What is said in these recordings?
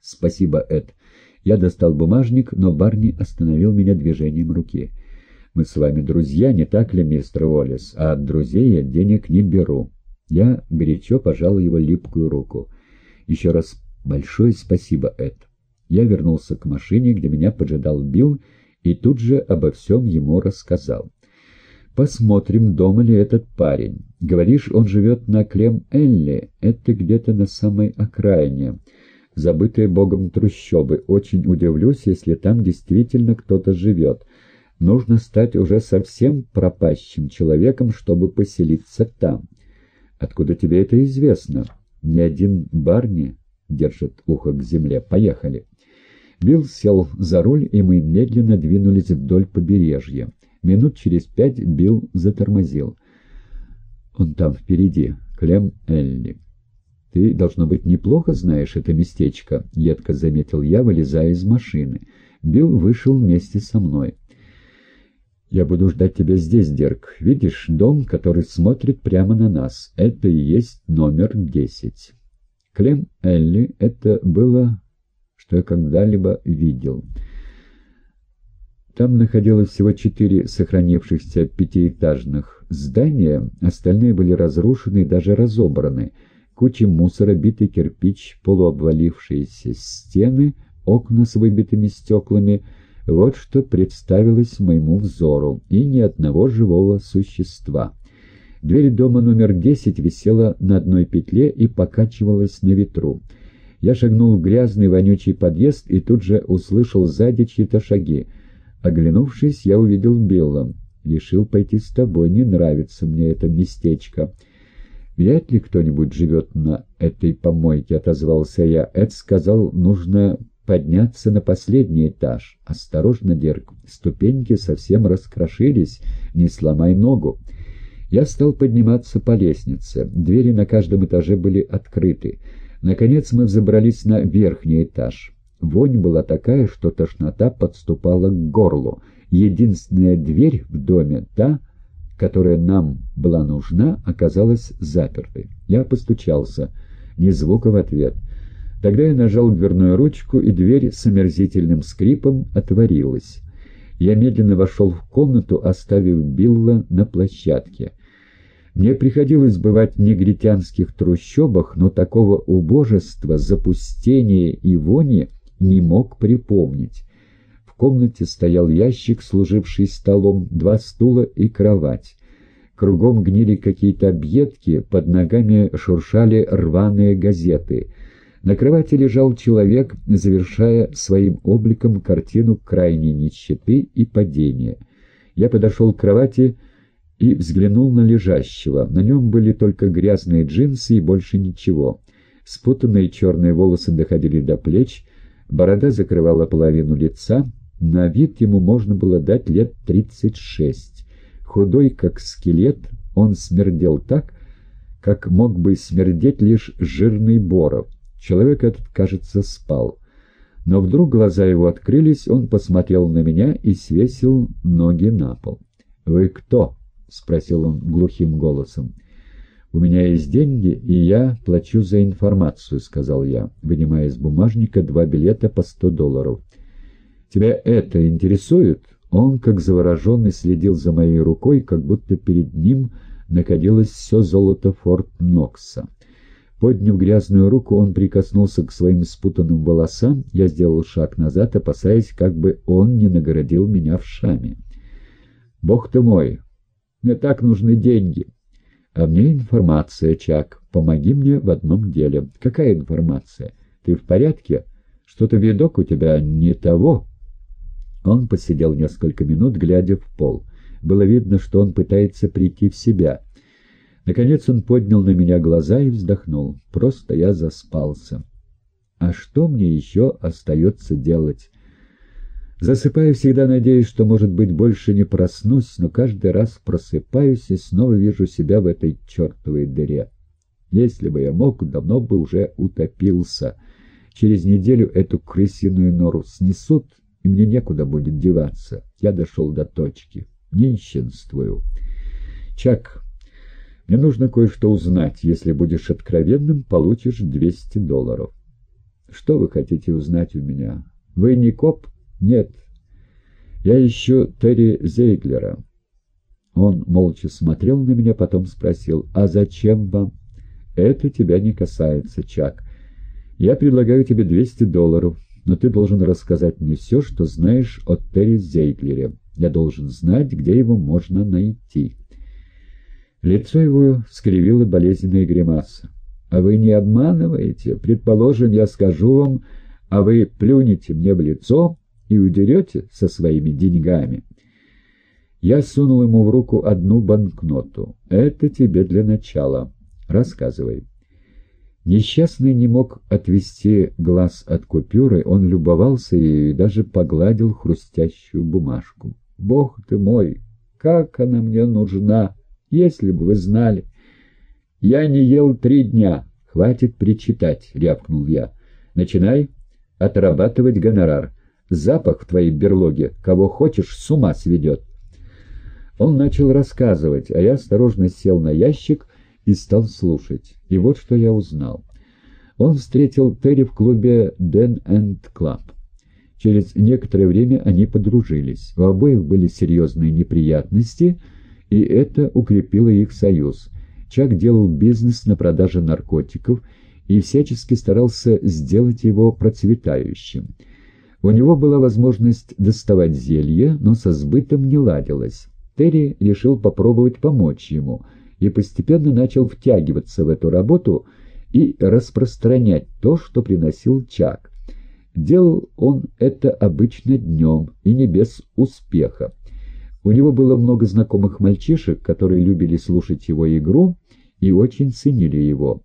«Спасибо, Эд». Я достал бумажник, но Барни остановил меня движением руки. «Мы с вами друзья, не так ли, мистер Уоллес? А от друзей я денег не беру». Я горячо пожал его липкую руку. «Еще раз большое спасибо, Эд». Я вернулся к машине, где меня поджидал Билл, и тут же обо всем ему рассказал. «Посмотрим, дома ли этот парень. Говоришь, он живет на Клем-Элли. Это где-то на самой окраине. Забытые богом трущобы. Очень удивлюсь, если там действительно кто-то живет. Нужно стать уже совсем пропащим человеком, чтобы поселиться там. Откуда тебе это известно? Ни один Барни держит ухо к земле. Поехали». Билл сел за руль, и мы медленно двинулись вдоль побережья. Минут через пять Билл затормозил. «Он там впереди, Клем Элли». «Ты, должно быть, неплохо знаешь это местечко», — едко заметил я, вылезая из машины. Билл вышел вместе со мной. «Я буду ждать тебя здесь, Дерк. Видишь, дом, который смотрит прямо на нас. Это и есть номер десять». Клем Элли — это было что я когда-либо видел. Там находилось всего четыре сохранившихся пятиэтажных здания, остальные были разрушены и даже разобраны. Куча мусора, битый кирпич, полуобвалившиеся стены, окна с выбитыми стеклами — вот что представилось моему взору, и ни одного живого существа. Дверь дома номер десять висела на одной петле и покачивалась на ветру. Я шагнул в грязный вонючий подъезд и тут же услышал сзади чьи-то шаги. Оглянувшись, я увидел Билла. Решил пойти с тобой, не нравится мне это местечко. «Вряд ли кто-нибудь живет на этой помойке», — отозвался я. Эд сказал, нужно подняться на последний этаж. «Осторожно, Дерг, ступеньки совсем раскрошились, не сломай ногу». Я стал подниматься по лестнице. Двери на каждом этаже были открыты. Наконец мы взобрались на верхний этаж. Вонь была такая, что тошнота подступала к горлу. Единственная дверь в доме, та, которая нам была нужна, оказалась запертой. Я постучался. Ни звука в ответ. Тогда я нажал дверную ручку, и дверь с омерзительным скрипом отворилась. Я медленно вошел в комнату, оставив Билла на площадке. Мне приходилось бывать в негритянских трущобах, но такого убожества, запустения и вони не мог припомнить. Комнате стоял ящик, служивший столом, два стула и кровать. Кругом гнили какие-то объедки, под ногами шуршали рваные газеты. На кровати лежал человек, завершая своим обликом картину крайней нищеты и падения. Я подошел к кровати и взглянул на лежащего. На нем были только грязные джинсы и больше ничего. Спутанные черные волосы доходили до плеч, борода закрывала половину лица, на вид ему можно было дать лет тридцать шесть. Худой, как скелет, он смердел так, как мог бы смердеть лишь жирный боров. Человек этот, кажется, спал. Но вдруг глаза его открылись, он посмотрел на меня и свесил ноги на пол. «Вы кто?» — спросил он глухим голосом. «У меня есть деньги, и я плачу за информацию», — сказал я, вынимая из бумажника два билета по сто долларов. «Тебя это интересует?» Он, как завороженный, следил за моей рукой, как будто перед ним находилось все золото Форт Нокса. Подняв грязную руку, он прикоснулся к своим спутанным волосам. Я сделал шаг назад, опасаясь, как бы он не нагородил меня в шаме. «Бог ты мой! Мне так нужны деньги. А мне информация, Чак. Помоги мне в одном деле. Какая информация? Ты в порядке? Что-то видок у тебя не того?» Он посидел несколько минут, глядя в пол. Было видно, что он пытается прийти в себя. Наконец он поднял на меня глаза и вздохнул. Просто я заспался. А что мне еще остается делать? Засыпаю всегда надеюсь, что, может быть, больше не проснусь, но каждый раз просыпаюсь и снова вижу себя в этой чертовой дыре. Если бы я мог, давно бы уже утопился. Через неделю эту крысиную нору снесут, и мне некуда будет деваться. Я дошел до точки. Нищенствую. Чак, мне нужно кое-что узнать. Если будешь откровенным, получишь 200 долларов. Что вы хотите узнать у меня? Вы не коп? Нет. Я ищу Терри Зейглера. Он молча смотрел на меня, потом спросил, «А зачем вам?» «Это тебя не касается, Чак. Я предлагаю тебе 200 долларов, но ты должен рассказать мне все, что знаешь о Терри Зейглере. Я должен знать, где его можно найти». Лицо его скривило болезненная гримаса. «А вы не обманываете? Предположим, я скажу вам, а вы плюнете мне в лицо и удерете со своими деньгами». Я сунул ему в руку одну банкноту. «Это тебе для начала. Рассказывай». Несчастный не мог отвести глаз от купюры, он любовался ею и даже погладил хрустящую бумажку. «Бог ты мой, как она мне нужна, если бы вы знали!» «Я не ел три дня. Хватит причитать», — рявкнул я. «Начинай отрабатывать гонорар. Запах в твоей берлоге, кого хочешь, с ума сведет». Он начал рассказывать, а я осторожно сел на ящик и стал слушать. И вот что я узнал. Он встретил Терри в клубе «Den and Club». Через некоторое время они подружились. У обоих были серьезные неприятности, и это укрепило их союз. Чак делал бизнес на продаже наркотиков и всячески старался сделать его процветающим. У него была возможность доставать зелье, но со сбытом не ладилось. Терри решил попробовать помочь ему и постепенно начал втягиваться в эту работу и распространять то, что приносил Чак. Делал он это обычно днем и не без успеха. У него было много знакомых мальчишек, которые любили слушать его игру и очень ценили его.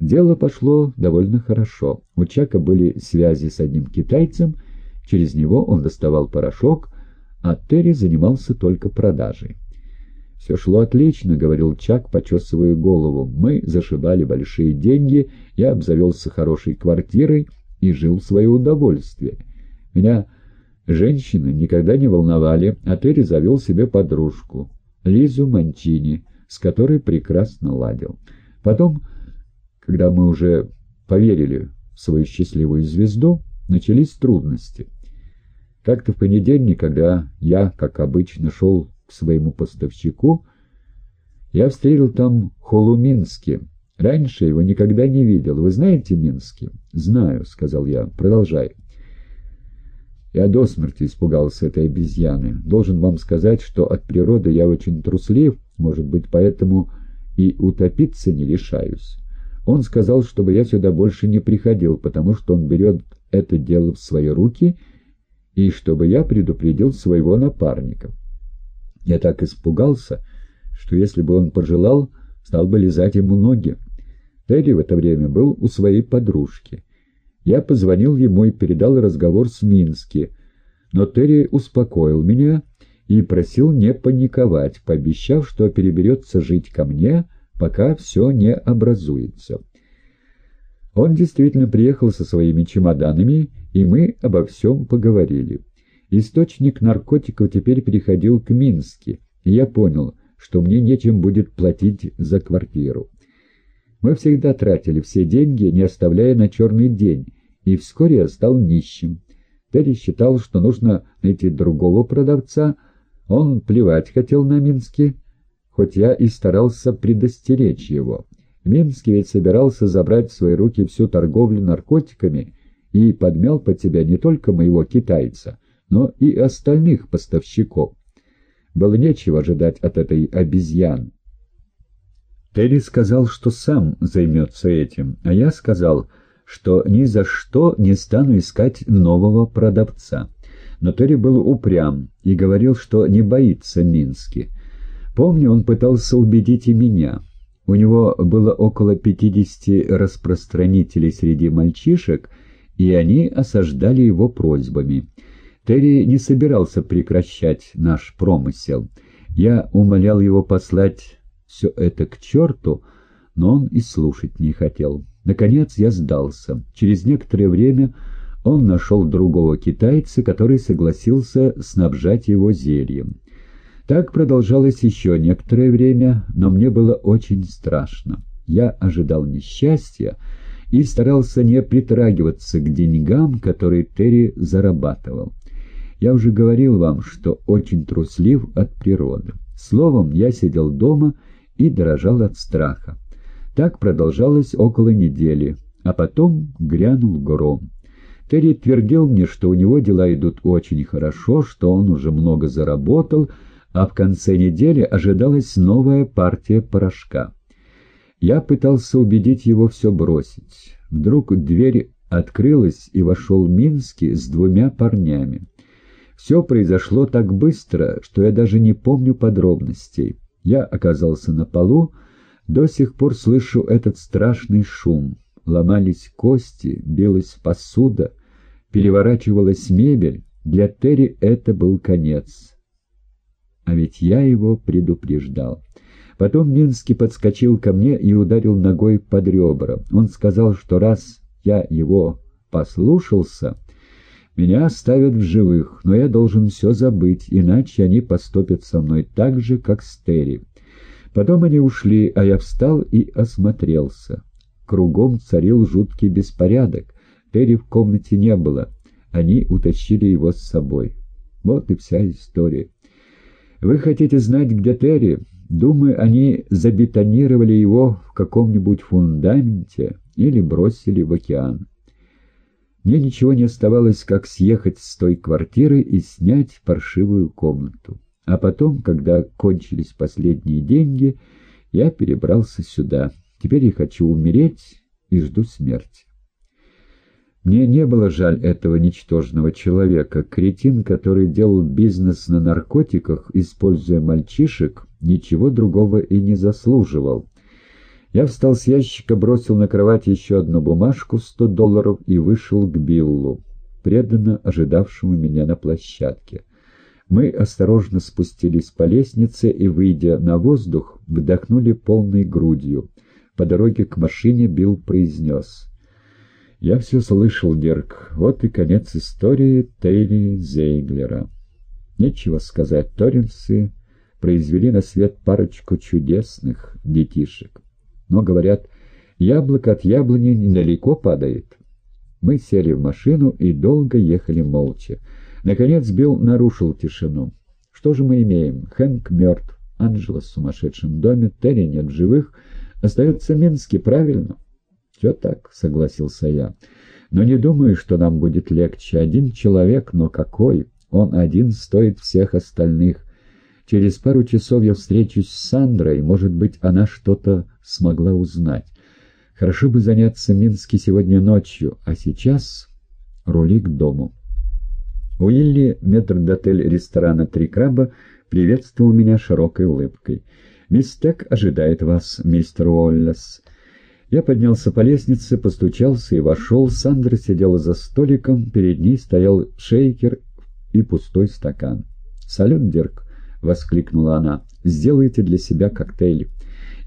Дело пошло довольно хорошо. У Чака были связи с одним китайцем, через него он доставал порошок, а Терри занимался только продажей. «Все шло отлично», — говорил Чак, почесывая голову. «Мы зашибали большие деньги, я обзавелся хорошей квартирой и жил в свое удовольствие. Меня женщины никогда не волновали, а Терри завел себе подружку, Лизу Манчини, с которой прекрасно ладил. Потом, когда мы уже поверили в свою счастливую звезду, начались трудности. Как-то в понедельник, когда я, как обычно, шел своему поставщику, я встретил там Холумински. Раньше его никогда не видел. Вы знаете Мински? Знаю, сказал я. Продолжай. Я до смерти испугался этой обезьяны. Должен вам сказать, что от природы я очень труслив, может быть, поэтому и утопиться не лишаюсь. Он сказал, чтобы я сюда больше не приходил, потому что он берет это дело в свои руки — и чтобы я предупредил своего напарника. Я так испугался, что если бы он пожелал, стал бы лизать ему ноги. Терри в это время был у своей подружки. Я позвонил ему и передал разговор с Мински, но Терри успокоил меня и просил не паниковать, пообещав, что переберется жить ко мне, пока все не образуется. Он действительно приехал со своими чемоданами и мы обо всем поговорили. Источник наркотиков теперь переходил к Минске, и я понял, что мне нечем будет платить за квартиру. Мы всегда тратили все деньги, не оставляя на черный день, и вскоре я стал нищим. Терри считал, что нужно найти другого продавца, он плевать хотел на Минске, хоть я и старался предостеречь его. Минский ведь собирался забрать в свои руки всю торговлю наркотиками и подмял под себя не только моего китайца, но и остальных поставщиков. Было нечего ожидать от этой обезьяны. Терри сказал, что сам займется этим, а я сказал, что ни за что не стану искать нового продавца. Но Терри был упрям и говорил, что не боится Мински. Помню, он пытался убедить и меня. У него было около пятидесяти распространителей среди мальчишек — и они осаждали его просьбами. Терри не собирался прекращать наш промысел. Я умолял его послать все это к черту, но он и слушать не хотел. Наконец я сдался. Через некоторое время он нашел другого китайца, который согласился снабжать его зельем. Так продолжалось еще некоторое время, но мне было очень страшно. Я ожидал несчастья, и старался не притрагиваться к деньгам, которые Терри зарабатывал. Я уже говорил вам, что очень труслив от природы. Словом, я сидел дома и дрожал от страха. Так продолжалось около недели, а потом грянул гром. Терри твердил мне, что у него дела идут очень хорошо, что он уже много заработал, а в конце недели ожидалась новая партия порошка. Я пытался убедить его все бросить. Вдруг дверь открылась, и вошел Минский с двумя парнями. Все произошло так быстро, что я даже не помню подробностей. Я оказался на полу, до сих пор слышу этот страшный шум. Ломались кости, билась посуда — переворачивалась мебель, для Терри это был конец. А ведь я его предупреждал. Потом Минский подскочил ко мне и ударил ногой под ребра. Он сказал, что раз я его послушался, меня оставят в живых, но я должен все забыть, иначе они поступят со мной так же, как с Терри. Потом они ушли, а я встал и осмотрелся. Кругом царил жуткий беспорядок. Терри в комнате не было. Они утащили его с собой. Вот и вся история. Вы хотите знать, где Терри? Думаю, они забетонировали его в каком-нибудь фундаменте или бросили в океан. Мне ничего не оставалось, как съехать с той квартиры и снять паршивую комнату. А потом, когда кончились последние деньги, я перебрался сюда. Теперь я хочу умереть и жду смерти. Мне не было жаль этого ничтожного человека. Кретин, который делал бизнес на наркотиках, используя мальчишек, ничего другого и не заслуживал. Я встал с ящика, бросил на кровать еще одну бумажку, сто долларов, и вышел к Биллу, преданно ожидавшему меня на площадке. Мы осторожно спустились по лестнице и, выйдя на воздух, вдохнули полной грудью. По дороге к машине Билл произнес — я все слышал, Дерг. Вот и конец истории Тейли Зейглера. Нечего сказать, торренсы произвели на свет парочку чудесных детишек. Но, говорят, яблоко от яблони недалеко падает. Мы сели в машину и долго ехали молча. Наконец Билл нарушил тишину. Что же мы имеем? Хэнк мертв, Анджела в сумасшедшем доме, Терри нет живых. Остается Минский, правильно? «Все так», — согласился я. «Но не думаю, что нам будет легче. Один человек, но какой? Он один стоит всех остальных. Через пару часов я встречусь с Сандрой, может быть, она что-то смогла узнать. Хорошо бы заняться Мински сегодня ночью, а сейчас рули к дому». Уилли, метрдотель ресторана «Три краба», приветствовал меня широкой улыбкой. «Мистек ожидает вас, мистер Уоллес». Я поднялся по лестнице, постучался и вошел. Сандра сидела за столиком, перед ней стоял шейкер и пустой стакан. «Салют, Дирк!» — воскликнула она. «Сделайте для себя коктейль».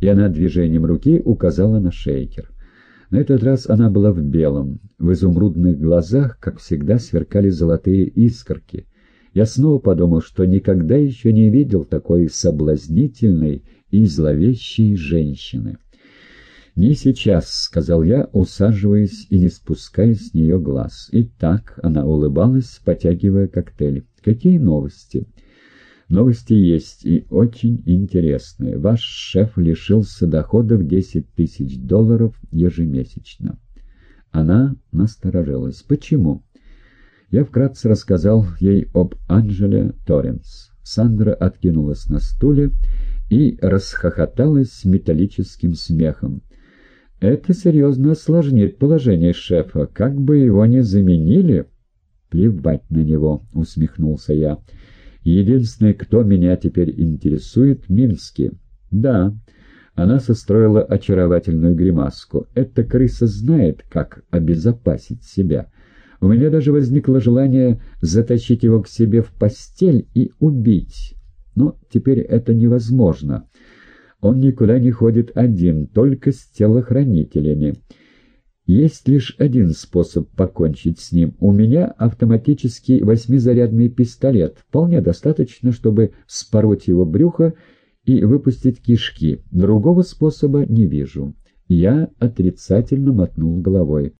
И она движением руки указала на шейкер. На этот раз она была в белом. В изумрудных глазах, как всегда, сверкали золотые искорки. Я снова подумал, что никогда еще не видел такой соблазнительной и зловещей женщины. «Не сейчас», — сказал я, усаживаясь и не спуская с нее глаз. И так она улыбалась, потягивая коктейль. «Какие новости?» «Новости есть и очень интересные. Ваш шеф лишился доходов 10 тысяч долларов ежемесячно». Она насторожилась. «Почему?» Я вкратце рассказал ей об Анжеле Торренс. Сандра откинулась на стуле и расхохоталась металлическим смехом. Это серьезно осложнит положение шефа. Как бы его ни заменили... Плевать на него, усмехнулся я. Единственный, кто меня теперь интересует, Мински. Да, она состроила очаровательную гримаску. Эта крыса знает, как обезопасить себя. У меня даже возникло желание затащить его к себе в постель и убить. Но теперь это невозможно. Он никуда не ходит один, только с телохранителями. Есть лишь один способ покончить с ним. У меня автоматический восьмизарядный пистолет. Вполне достаточно, чтобы спороть его брюхо и выпустить кишки. Другого способа не вижу. Я отрицательно мотнул головой.